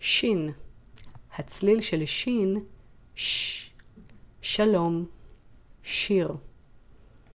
שין. הצליל של שין, ש, שלום, שיר.